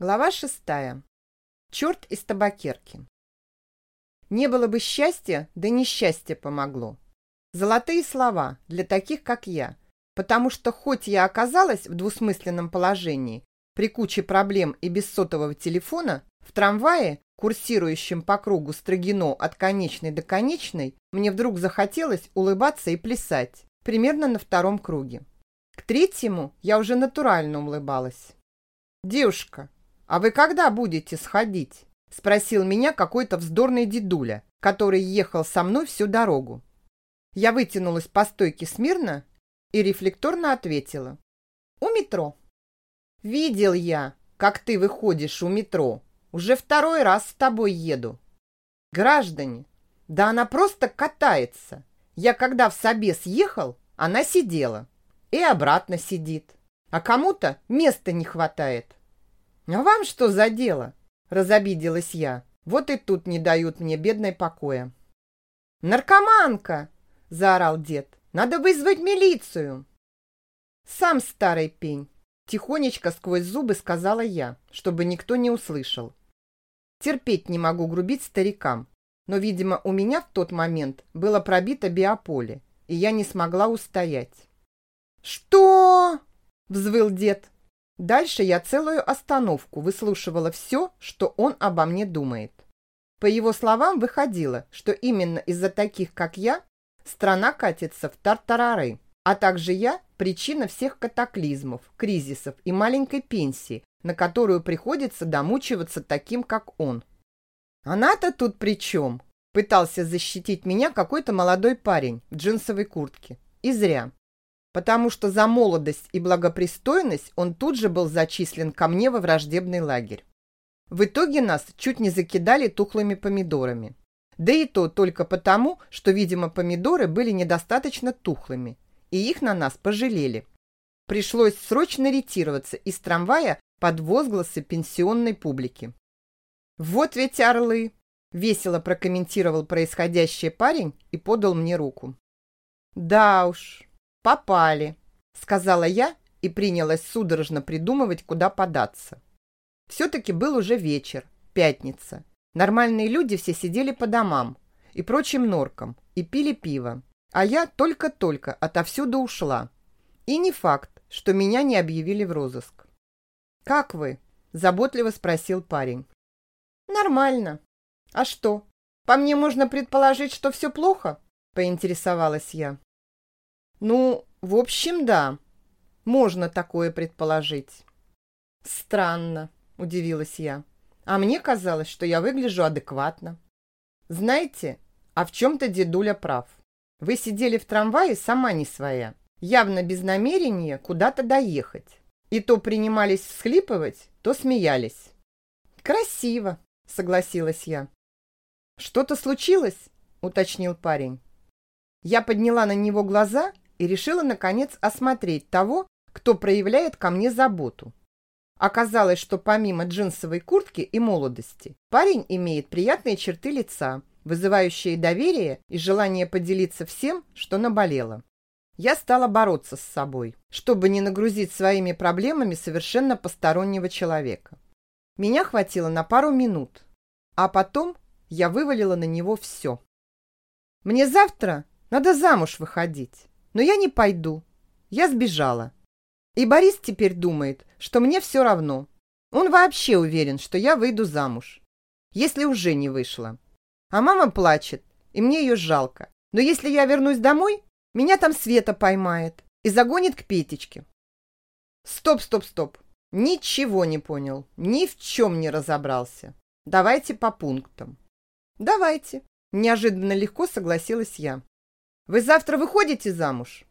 Глава шестая. Черт из табакерки. Не было бы счастья, да несчастье помогло. Золотые слова для таких, как я, потому что хоть я оказалась в двусмысленном положении, при куче проблем и без сотового телефона, в трамвае, курсирующем по кругу Строгино от конечной до конечной, мне вдруг захотелось улыбаться и плясать, примерно на втором круге. К третьему я уже натурально улыбалась. «Девушка, а вы когда будете сходить?» Спросил меня какой-то вздорный дедуля, который ехал со мной всю дорогу. Я вытянулась по стойке смирно и рефлекторно ответила. «У метро». «Видел я, как ты выходишь у метро. Уже второй раз с тобой еду». «Граждане, да она просто катается. Я когда в собес ехал, она сидела. И обратно сидит. А кому-то места не хватает. «А вам что за дело?» – разобиделась я. «Вот и тут не дают мне бедной покоя». «Наркоманка!» – заорал дед. «Надо вызвать милицию!» «Сам старый пень!» – тихонечко сквозь зубы сказала я, чтобы никто не услышал. Терпеть не могу грубить старикам, но, видимо, у меня в тот момент было пробито биополе, и я не смогла устоять. «Что?» – взвыл дед. Дальше я целую остановку выслушивала все, что он обо мне думает. По его словам выходило, что именно из-за таких, как я, страна катится в тартарары, а также я – причина всех катаклизмов, кризисов и маленькой пенсии, на которую приходится домучиваться таким, как он. Она-то тут при чем? Пытался защитить меня какой-то молодой парень в джинсовой куртке. И зря потому что за молодость и благопристойность он тут же был зачислен ко мне во враждебный лагерь. В итоге нас чуть не закидали тухлыми помидорами. Да и то только потому, что, видимо, помидоры были недостаточно тухлыми, и их на нас пожалели. Пришлось срочно ретироваться из трамвая под возгласы пенсионной публики. «Вот ведь орлы!» – весело прокомментировал происходящее парень и подал мне руку. «Да уж, «Попали», — сказала я и принялась судорожно придумывать, куда податься. Все-таки был уже вечер, пятница. Нормальные люди все сидели по домам и прочим норкам и пили пиво, а я только-только отовсюду ушла. И не факт, что меня не объявили в розыск. «Как вы?» – заботливо спросил парень. «Нормально. А что, по мне можно предположить, что все плохо?» – поинтересовалась я. Ну, в общем, да. Можно такое предположить. Странно, удивилась я. А мне казалось, что я выгляжу адекватно. Знаете, а в чем-то дедуля прав. Вы сидели в трамвае сама не своя, явно без намерения куда-то доехать. И то принимались всхлипывать, то смеялись. Красиво, согласилась я. Что-то случилось? уточнил парень. Я подняла на него глаза и решила, наконец, осмотреть того, кто проявляет ко мне заботу. Оказалось, что помимо джинсовой куртки и молодости, парень имеет приятные черты лица, вызывающие доверие и желание поделиться всем, что наболело. Я стала бороться с собой, чтобы не нагрузить своими проблемами совершенно постороннего человека. Меня хватило на пару минут, а потом я вывалила на него все. «Мне завтра надо замуж выходить. Но я не пойду. Я сбежала. И Борис теперь думает, что мне все равно. Он вообще уверен, что я выйду замуж. Если уже не вышла. А мама плачет, и мне ее жалко. Но если я вернусь домой, меня там Света поймает и загонит к Петечке. Стоп, стоп, стоп. Ничего не понял. Ни в чем не разобрался. Давайте по пунктам. Давайте. Неожиданно легко согласилась я. Вы завтра выходите замуж?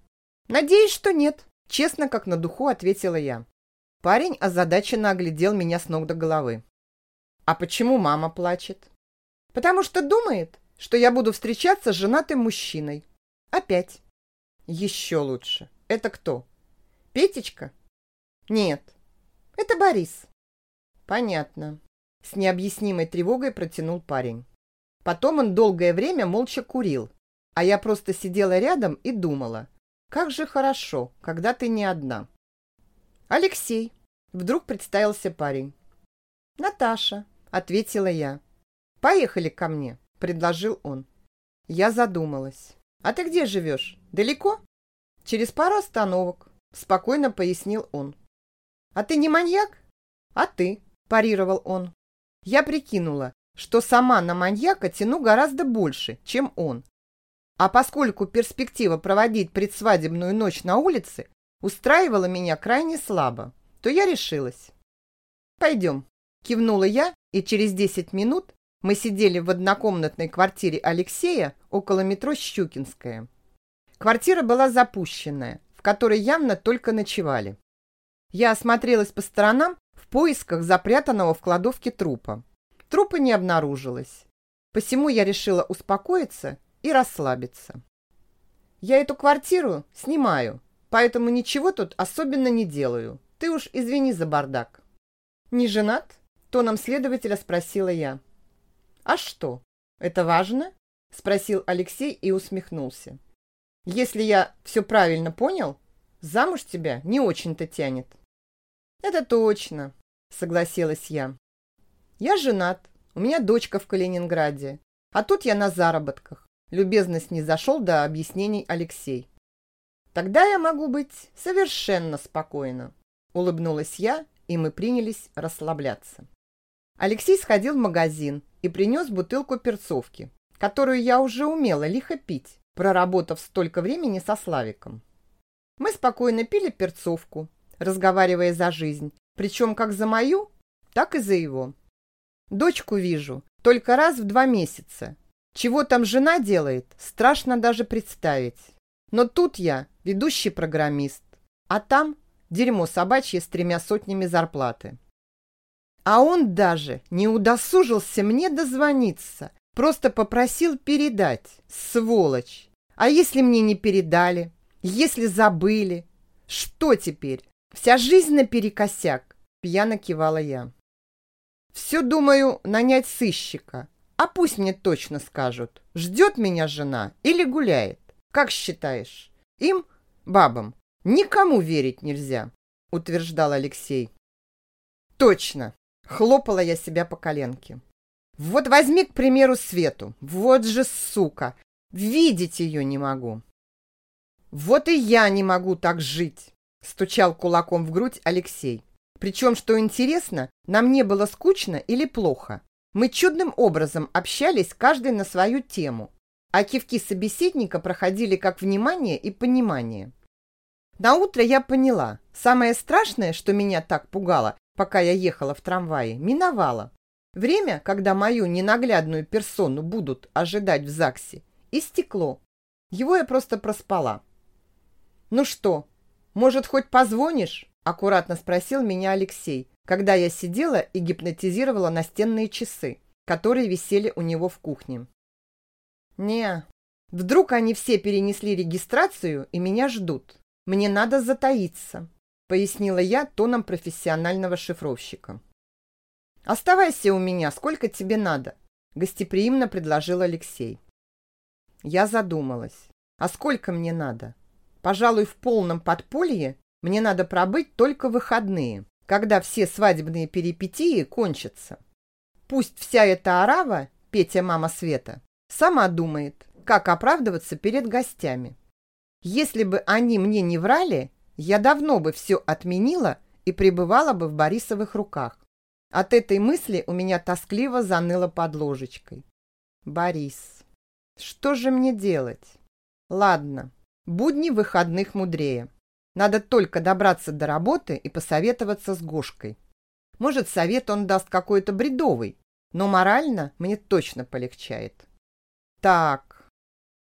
Надеюсь, что нет. Честно, как на духу, ответила я. Парень озадаченно оглядел меня с ног до головы. А почему мама плачет? Потому что думает, что я буду встречаться с женатым мужчиной. Опять. Еще лучше. Это кто? Петечка? Нет. Это Борис. Понятно. С необъяснимой тревогой протянул парень. Потом он долгое время молча курил, а я просто сидела рядом и думала, как же хорошо, когда ты не одна. Алексей, вдруг представился парень. «Наташа», — ответила я. «Поехали ко мне», — предложил он. Я задумалась. «А ты где живешь? Далеко?» «Через пару остановок», — спокойно пояснил он. «А ты не маньяк?» «А ты?» – парировал он. Я прикинула, что сама на маньяка тяну гораздо больше, чем он. А поскольку перспектива проводить предсвадебную ночь на улице устраивала меня крайне слабо, то я решилась. «Пойдем», – кивнула я, и через десять минут мы сидели в однокомнатной квартире Алексея около метро Щукинская. Квартира была запущенная, в которой явно только ночевали. Я осмотрелась по сторонам в поисках запрятанного в кладовке трупа. Трупа не обнаружилось. Посему я решила успокоиться и расслабиться. Я эту квартиру снимаю, поэтому ничего тут особенно не делаю. Ты уж извини за бардак. Не женат? Тоном следователя спросила я. А что, это важно? Спросил Алексей и усмехнулся. Если я все правильно понял, замуж тебя не очень-то тянет. Это точно, согласилась я. Я женат, у меня дочка в Калининграде, а тут я на заработках. Любезность не зашел до объяснений Алексей. Тогда я могу быть совершенно спокойна, улыбнулась я, и мы принялись расслабляться. Алексей сходил в магазин и принес бутылку перцовки, которую я уже умела лихо пить, проработав столько времени со Славиком. Мы спокойно пили перцовку, разговаривая за жизнь, причем как за мою, так и за его. Дочку вижу только раз в два месяца. Чего там жена делает, страшно даже представить. Но тут я ведущий программист, а там дерьмо собачье с тремя сотнями зарплаты. А он даже не удосужился мне дозвониться, просто попросил передать, сволочь. А если мне не передали? Если забыли? Что теперь? Вся жизнь наперекосяк, пьяно кивала я. Все думаю нанять сыщика. А пусть мне точно скажут, ждет меня жена или гуляет. Как считаешь? Им, бабам, никому верить нельзя, утверждал Алексей. Точно, хлопала я себя по коленке. Вот возьми, к примеру, Свету. Вот же сука. Видеть ее не могу. Вот и я не могу так жить. Стучал кулаком в грудь Алексей. Причем, что интересно, нам не было скучно или плохо. Мы чудным образом общались каждый на свою тему, а кивки собеседника проходили как внимание и понимание. На утро я поняла, самое страшное, что меня так пугало, пока я ехала в трамвае, миновало. Время, когда мою ненаглядную персону будут ожидать в ЗАГСе, истекло. Его я просто проспала. «Ну что, «Может, хоть позвонишь?» – аккуратно спросил меня Алексей, когда я сидела и гипнотизировала настенные часы, которые висели у него в кухне. «Не, вдруг они все перенесли регистрацию и меня ждут. Мне надо затаиться», – пояснила я тоном профессионального шифровщика. «Оставайся у меня, сколько тебе надо», – гостеприимно предложил Алексей. Я задумалась. «А сколько мне надо?» Пожалуй, в полном подполье мне надо пробыть только выходные, когда все свадебные перипетии кончатся. Пусть вся эта арава, Петя мама Света, сама думает, как оправдываться перед гостями. Если бы они мне не врали, я давно бы все отменила и пребывала бы в Борисовых руках. От этой мысли у меня тоскливо заныло под ложечкой. Борис, что же мне делать? Ладно, Будни выходных мудрее. Надо только добраться до работы и посоветоваться с Гошкой. Может, совет он даст какой-то бредовый, но морально мне точно полегчает. Так,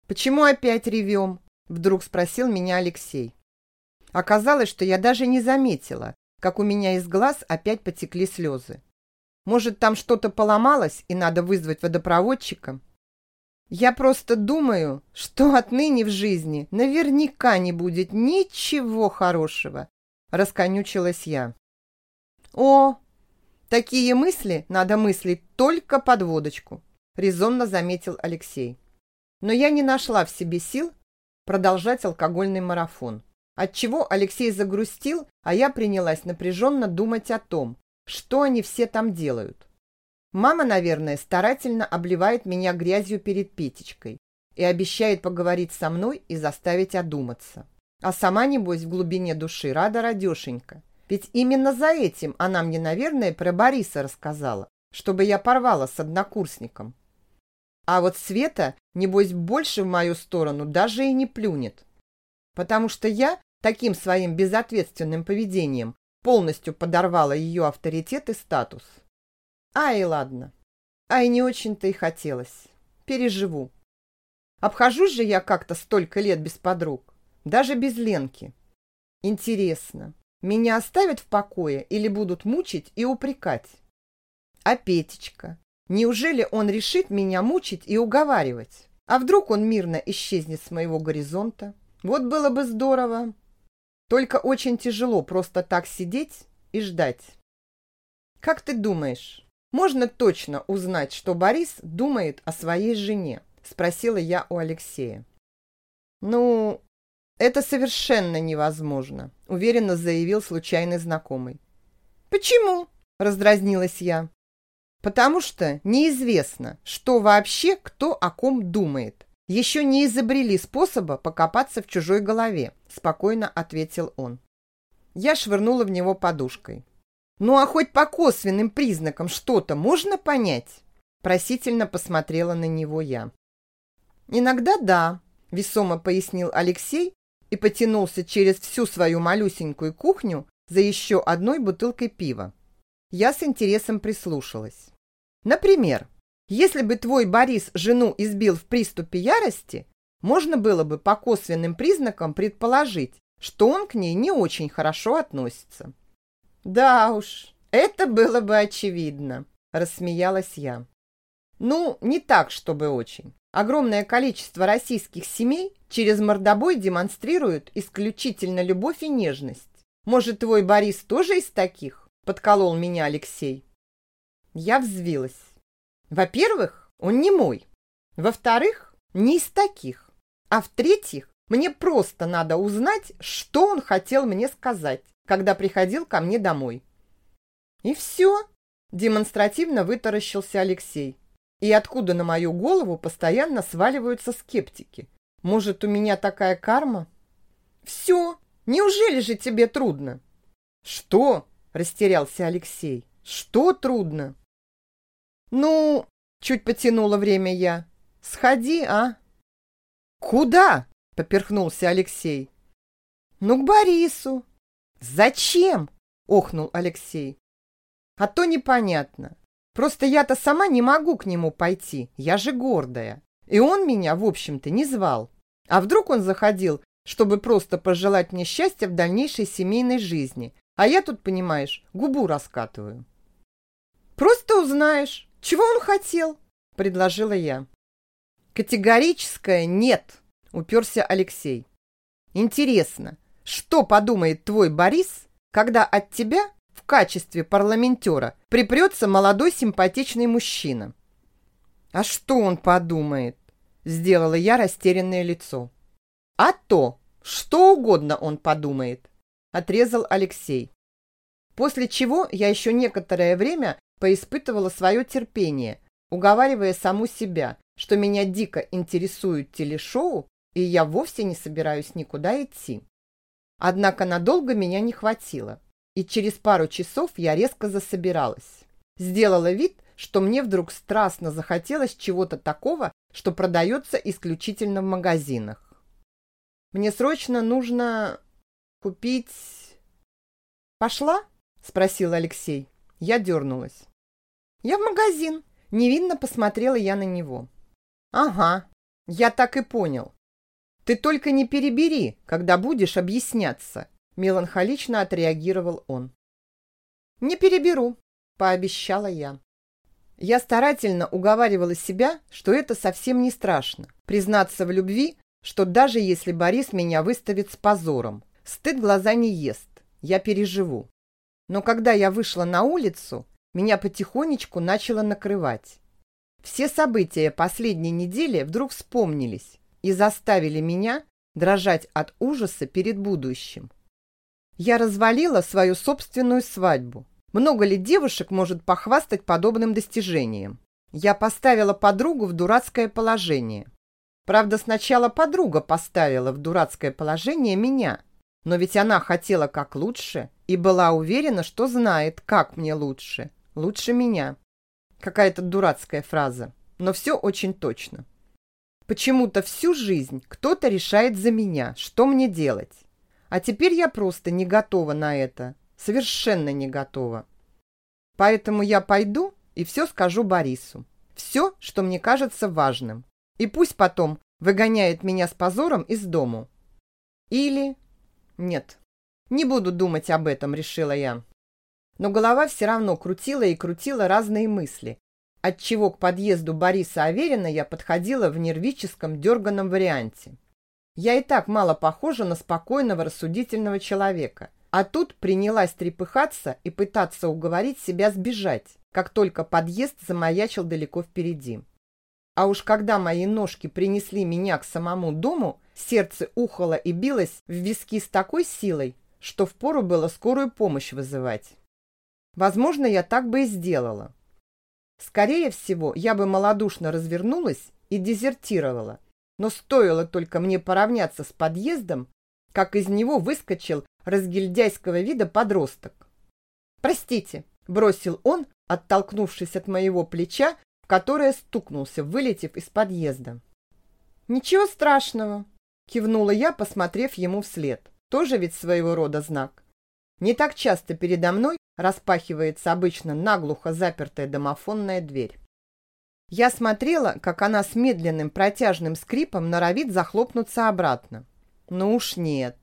почему опять ревем? Вдруг спросил меня Алексей. Оказалось, что я даже не заметила, как у меня из глаз опять потекли слезы. Может, там что-то поломалось и надо вызвать водопроводчика? Я просто думаю, что отныне в жизни наверняка не будет ничего хорошего, расконючилась я. О, такие мысли надо мыслить только под водочку, резонно заметил Алексей. Но я не нашла в себе сил продолжать алкогольный марафон. Отчего Алексей загрустил, а я принялась напряженно думать о том, что они все там делают. Мама, наверное, старательно обливает меня грязью перед Петечкой и обещает поговорить со мной и заставить одуматься. А сама, небось, в глубине души рада радешенька. Ведь именно за этим она мне, наверное, про Бориса рассказала, чтобы я порвала с однокурсником. А вот Света, небось, больше в мою сторону даже и не плюнет. Потому что я таким своим безответственным поведением полностью подорвала ее авторитет и статус. Ай, ладно. Ай, не очень-то и хотелось. Переживу. Обхожусь же я как-то столько лет без подруг. Даже без Ленки. Интересно, меня оставят в покое или будут мучить и упрекать? А Петечка? Неужели он решит меня мучить и уговаривать? А вдруг он мирно исчезнет с моего горизонта? Вот было бы здорово. Только очень тяжело просто так сидеть и ждать. Как ты думаешь, можно точно узнать, что Борис думает о своей жене? Спросила я у Алексея. Ну, это совершенно невозможно, уверенно заявил случайный знакомый. Почему? Раздразнилась я. Потому что неизвестно, что вообще кто о ком думает. Еще не изобрели способа покопаться в чужой голове, спокойно ответил он. Я швырнула в него подушкой. Ну а хоть по косвенным признакам что-то можно понять? Просительно посмотрела на него я. Иногда да, весомо пояснил Алексей и потянулся через всю свою малюсенькую кухню за еще одной бутылкой пива. Я с интересом прислушалась. Например, если бы твой Борис жену избил в приступе ярости, можно было бы по косвенным признакам предположить, что он к ней не очень хорошо относится. Да уж, это было бы очевидно, рассмеялась я. Ну, не так, чтобы очень. Огромное количество российских семей через мордобой демонстрируют исключительно любовь и нежность. Может, твой Борис тоже из таких? Подколол меня Алексей. Я взвилась. Во-первых, он не мой. Во-вторых, не из таких. А в-третьих, мне просто надо узнать, что он хотел мне сказать, когда приходил ко мне домой. И все, демонстративно вытаращился Алексей. И откуда на мою голову постоянно сваливаются скептики? Может, у меня такая карма? Все, неужели же тебе трудно? Что? Растерялся Алексей. Что трудно? Ну, чуть потянуло время я. Сходи, а? «Куда?» – поперхнулся Алексей. «Ну, к Борису». «Зачем?» – охнул Алексей. «А то непонятно. Просто я-то сама не могу к нему пойти, я же гордая. И он меня, в общем-то, не звал. А вдруг он заходил, чтобы просто пожелать мне счастья в дальнейшей семейной жизни, а я тут, понимаешь, губу раскатываю». «Просто узнаешь, чего он хотел», – предложила я. Категорическое «нет», — уперся Алексей. Интересно, что подумает твой Борис, когда от тебя в качестве парламентера припрется молодой симпатичный мужчина? А что он подумает? Сделала я растерянное лицо. А то, что угодно он подумает, отрезал Алексей. После чего я еще некоторое время поиспытывала свое терпение, уговаривая саму себя, что меня дико интересует телешоу, и я вовсе не собираюсь никуда идти. Однако надолго меня не хватило, и через пару часов я резко засобиралась. Сделала вид, что мне вдруг страстно захотелось чего-то такого, что продается исключительно в магазинах. Мне срочно нужно купить... «Пошла?» – спросил Алексей. Я дернулась. «Я в магазин», – невинно посмотрела я на него. «Ага, я так и понял. Ты только не перебери, когда будешь объясняться», меланхолично отреагировал он. «Не переберу», – пообещала я. Я старательно уговаривала себя, что это совсем не страшно. Признаться в любви, что даже если Борис меня выставит с позором, стыд глаза не ест, я переживу. Но когда я вышла на улицу, меня потихонечку начало накрывать. Все события последней недели вдруг вспомнились и заставили меня дрожать от ужаса перед будущим. Я развалила свою собственную свадьбу, Много ли девушек может похвастать подобным достижением? Я поставила подругу в дурацкое положение. Правда, сначала подруга поставила в дурацкое положение меня, но ведь она хотела как лучше и была уверена, что знает, как мне лучше. Лучше меня. Какая-то дурацкая фраза, но все очень точно. Почему-то всю жизнь кто-то решает за меня, что мне делать. А теперь я просто не готова на это. Совершенно не готова. Поэтому я пойду и все скажу Борису. Все, что мне кажется важным. И пусть потом выгоняет меня с позором из дому. Или... Нет, не буду думать об этом, решила я. Но голова все равно крутила и крутила разные мысли, отчего к подъезду Бориса Аверина я подходила в нервическом дерганом варианте. Я и так мало похожа на спокойного рассудительного человека, а тут принялась трепыхаться и пытаться уговорить себя сбежать, как только подъезд замаячил далеко впереди. А уж когда мои ножки принесли меня к самому дому, сердце ухало и билось в виски с такой силой, что впору было скорую помощь вызывать. Возможно, я так бы и сделала. Скорее всего, я бы малодушно развернулась и дезертировала, но стоило только мне поравняться с подъездом, как из него выскочил разгильдяйского вида подросток. «Простите», — бросил он, оттолкнувшись от моего плеча, в которое стукнулся, вылетев из подъезда. «Ничего страшного», — кивнула я, посмотрев ему вслед. Тоже ведь своего рода знак. Не так часто передо мной распахивается обычно наглухо запертая домофонная дверь. Я смотрела, как она с медленным протяжным скрипом норовит захлопнуться обратно. Ну уж нет.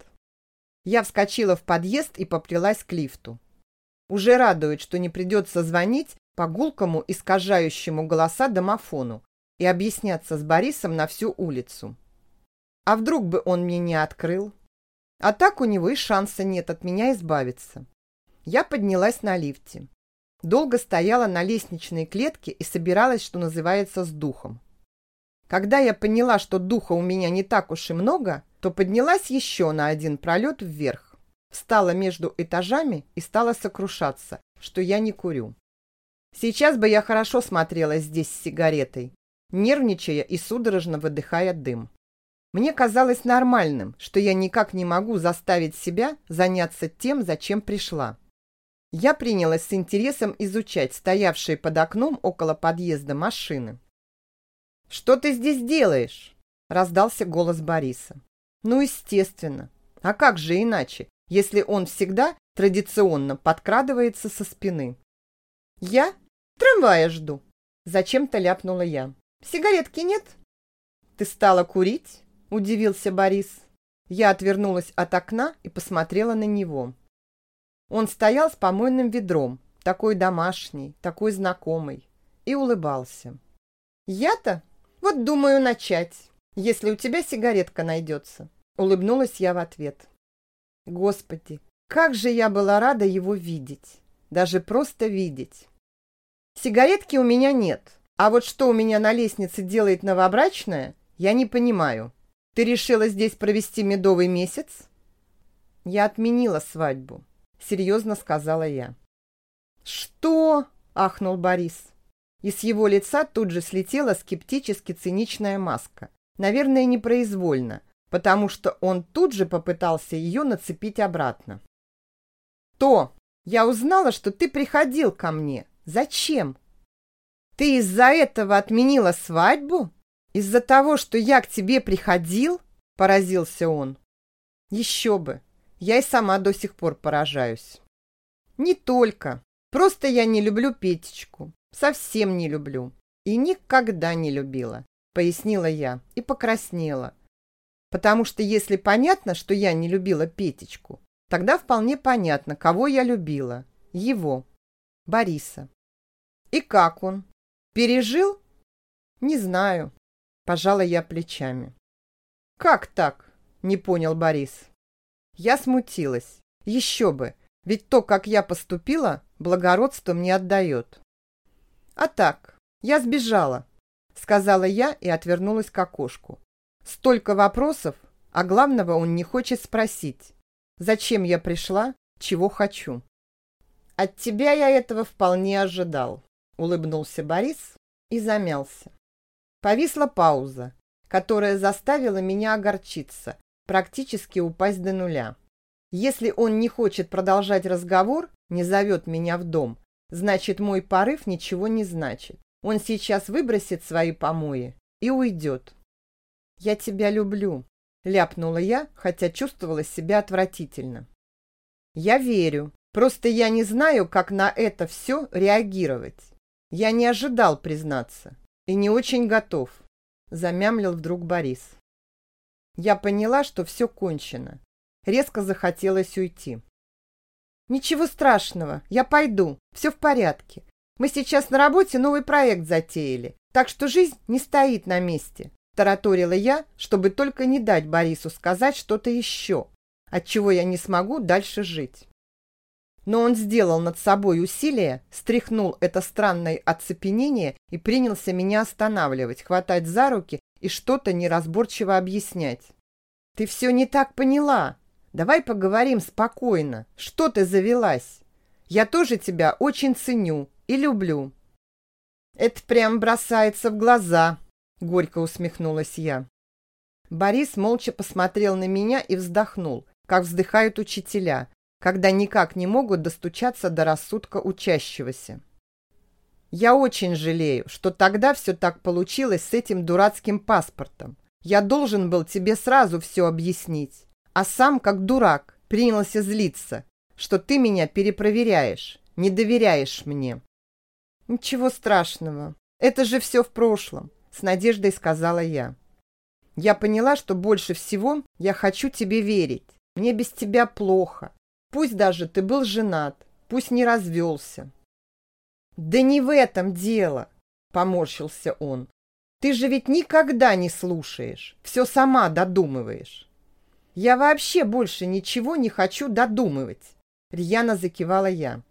Я вскочила в подъезд и поплелась к лифту. Уже радует, что не придется звонить по гулкому, искажающему голоса домофону и объясняться с Борисом на всю улицу. А вдруг бы он мне не открыл? А так у него и шанса нет от меня избавиться. Я поднялась на лифте. Долго стояла на лестничной клетке и собиралась, что называется, с духом. Когда я поняла, что духа у меня не так уж и много, то поднялась еще на один пролет вверх, встала между этажами и стала сокрушаться, что я не курю. Сейчас бы я хорошо смотрелась здесь с сигаретой, нервничая и судорожно выдыхая дым. Мне казалось нормальным, что я никак не могу заставить себя заняться тем, зачем пришла. Я принялась с интересом изучать стоявшие под окном около подъезда машины. «Что ты здесь делаешь?» – раздался голос Бориса. Ну, естественно. А как же иначе, если он всегда традиционно подкрадывается со спины? Я трамвая жду. Зачем-то ляпнула я. Сигаретки нет? Ты стала курить? Удивился Борис. Я отвернулась от окна и посмотрела на него. Он стоял с помойным ведром, такой домашний, такой знакомый, и улыбался. «Я-то? Вот думаю начать, если у тебя сигаретка найдется. Улыбнулась я в ответ. Господи, как же я была рада его видеть. Даже просто видеть. Сигаретки у меня нет. А вот что у меня на лестнице делает новобрачная, я не понимаю. Ты решила здесь провести медовый месяц? Я отменила свадьбу, серьезно сказала я. Что? ахнул Борис. И с его лица тут же слетела скептически циничная маска. Наверное, непроизвольно, потому что он тут же попытался ее нацепить обратно. «То! Я узнала, что ты приходил ко мне. Зачем? Ты из-за этого отменила свадьбу? Из-за того, что я к тебе приходил?» – поразился он. «Еще бы! Я и сама до сих пор поражаюсь». «Не только. Просто я не люблю Петечку. Совсем не люблю. И никогда не любила», – пояснила я и покраснела – Потому что если понятно, что я не любила Петечку, тогда вполне понятно, кого я любила. Его. Бориса. И как он? Пережил? Не знаю. Пожала я плечами. Как так? Не понял Борис. Я смутилась. Еще бы. Ведь то, как я поступила, благородство мне отдает. А так, я сбежала, сказала я и отвернулась к окошку. Столько вопросов, а главного он не хочет спросить. Зачем я пришла, чего хочу? От тебя я этого вполне ожидал, улыбнулся Борис и замялся. Повисла пауза, которая заставила меня огорчиться, практически упасть до нуля. Если он не хочет продолжать разговор, не зовет меня в дом, значит, мой порыв ничего не значит. Он сейчас выбросит свои помои и уйдет. «Я тебя люблю», — ляпнула я, хотя чувствовала себя отвратительно. «Я верю, просто я не знаю, как на это все реагировать. Я не ожидал признаться и не очень готов», — замямлил вдруг Борис. Я поняла, что все кончено. Резко захотелось уйти. «Ничего страшного, я пойду, все в порядке. Мы сейчас на работе новый проект затеяли, так что жизнь не стоит на месте», тараторила я, чтобы только не дать Борису сказать что-то еще, от чего я не смогу дальше жить. Но он сделал над собой усилие, стряхнул это странное оцепенение и принялся меня останавливать, хватать за руки и что-то неразборчиво объяснять. «Ты все не так поняла. Давай поговорим спокойно. Что ты завелась? Я тоже тебя очень ценю и люблю». «Это прям бросается в глаза», — горько усмехнулась я. Борис молча посмотрел на меня и вздохнул, как вздыхают учителя, когда никак не могут достучаться до рассудка учащегося. Я очень жалею, что тогда все так получилось с этим дурацким паспортом. Я должен был тебе сразу все объяснить, а сам, как дурак, принялся злиться, что ты меня перепроверяешь, не доверяешь мне. Ничего страшного, это же все в прошлом, с надеждой сказала я. Я поняла, что больше всего я хочу тебе верить. Мне без тебя плохо. Пусть даже ты был женат, пусть не развелся. Да не в этом дело, поморщился он. Ты же ведь никогда не слушаешь, все сама додумываешь. Я вообще больше ничего не хочу додумывать, рьяно закивала я.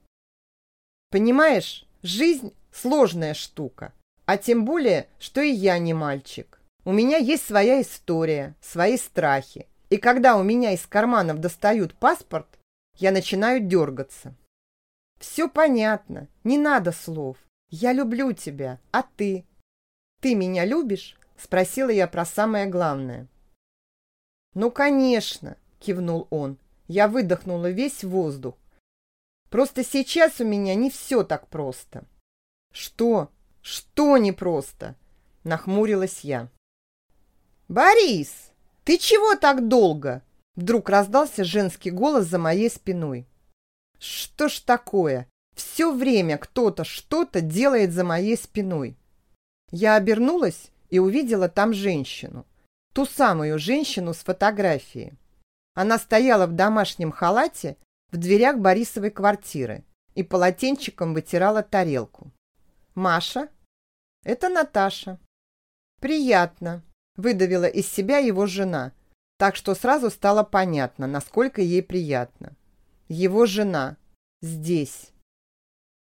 Понимаешь, жизнь сложная штука. А тем более, что и я не мальчик. У меня есть своя история, свои страхи. И когда у меня из карманов достают паспорт, я начинаю дергаться. Все понятно, не надо слов. Я люблю тебя, а ты? Ты меня любишь? Спросила я про самое главное. Ну, конечно, кивнул он. Я выдохнула весь воздух. Просто сейчас у меня не все так просто. Что? «Что непросто?» – нахмурилась я. «Борис, ты чего так долго?» Вдруг раздался женский голос за моей спиной. «Что ж такое? Все время кто-то что-то делает за моей спиной». Я обернулась и увидела там женщину. Ту самую женщину с фотографией. Она стояла в домашнем халате в дверях Борисовой квартиры и полотенчиком вытирала тарелку. «Маша?» «Это Наташа». «Приятно», – выдавила из себя его жена, так что сразу стало понятно, насколько ей приятно. Его жена. Здесь.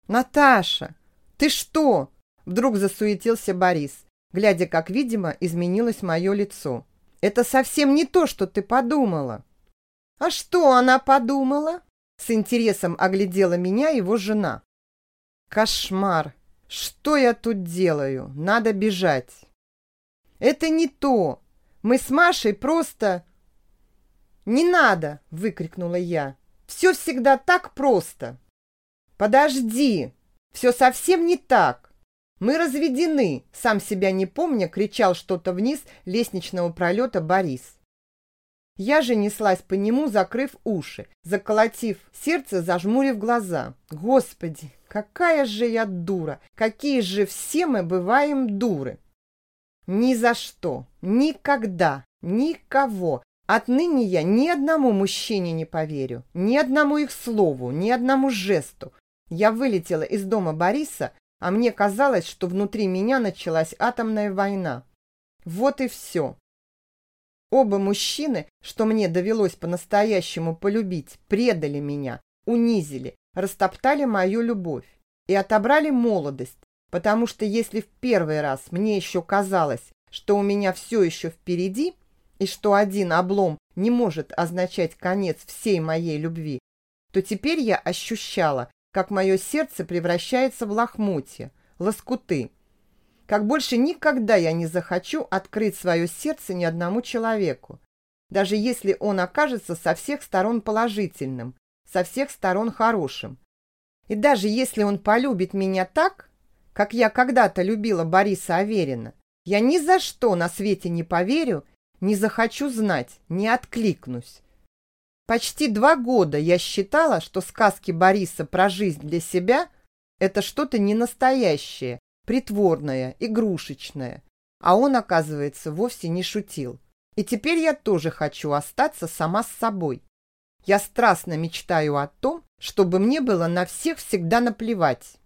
«Наташа, ты что?» – вдруг засуетился Борис, глядя, как, видимо, изменилось мое лицо. «Это совсем не то, что ты подумала». «А что она подумала?» С интересом оглядела меня его жена. «Кошмар!» Что я тут делаю? Надо бежать. Это не то. Мы с Машей просто... Не надо, выкрикнула я. Все всегда так просто. Подожди, все совсем не так. Мы разведены, сам себя не помня, кричал что-то вниз лестничного пролета Борис. Я же неслась по нему, закрыв уши, заколотив сердце, зажмурив глаза. Господи, какая же я дура! Какие же все мы бываем дуры! Ни за что, никогда, никого. Отныне я ни одному мужчине не поверю, ни одному их слову, ни одному жесту. Я вылетела из дома Бориса, а мне казалось, что внутри меня началась атомная война. Вот и все. Оба мужчины, что мне довелось по-настоящему полюбить, предали меня, унизили, растоптали мою любовь и отобрали молодость, потому что если в первый раз мне еще казалось, что у меня все еще впереди, и что один облом не может означать конец всей моей любви, то теперь я ощущала, как мое сердце превращается в лохмотья, лоскуты. Как больше никогда я не захочу открыть свое сердце ни одному человеку, даже если он окажется со всех сторон положительным, со всех сторон хорошим. И даже если он полюбит меня так, как я когда-то любила Бориса Аверина, я ни за что на свете не поверю, не захочу знать, не откликнусь. Почти два года я считала, что сказки Бориса про жизнь для себя – это что-то ненастоящее, притворное, игрушечное. А он, оказывается, вовсе не шутил. И теперь я тоже хочу остаться сама с собой. Я страстно мечтаю о том, чтобы мне было на всех всегда наплевать.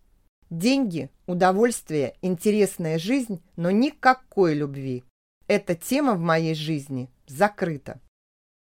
Деньги, удовольствие, интересная жизнь, но никакой любви. Эта тема в моей жизни закрыта.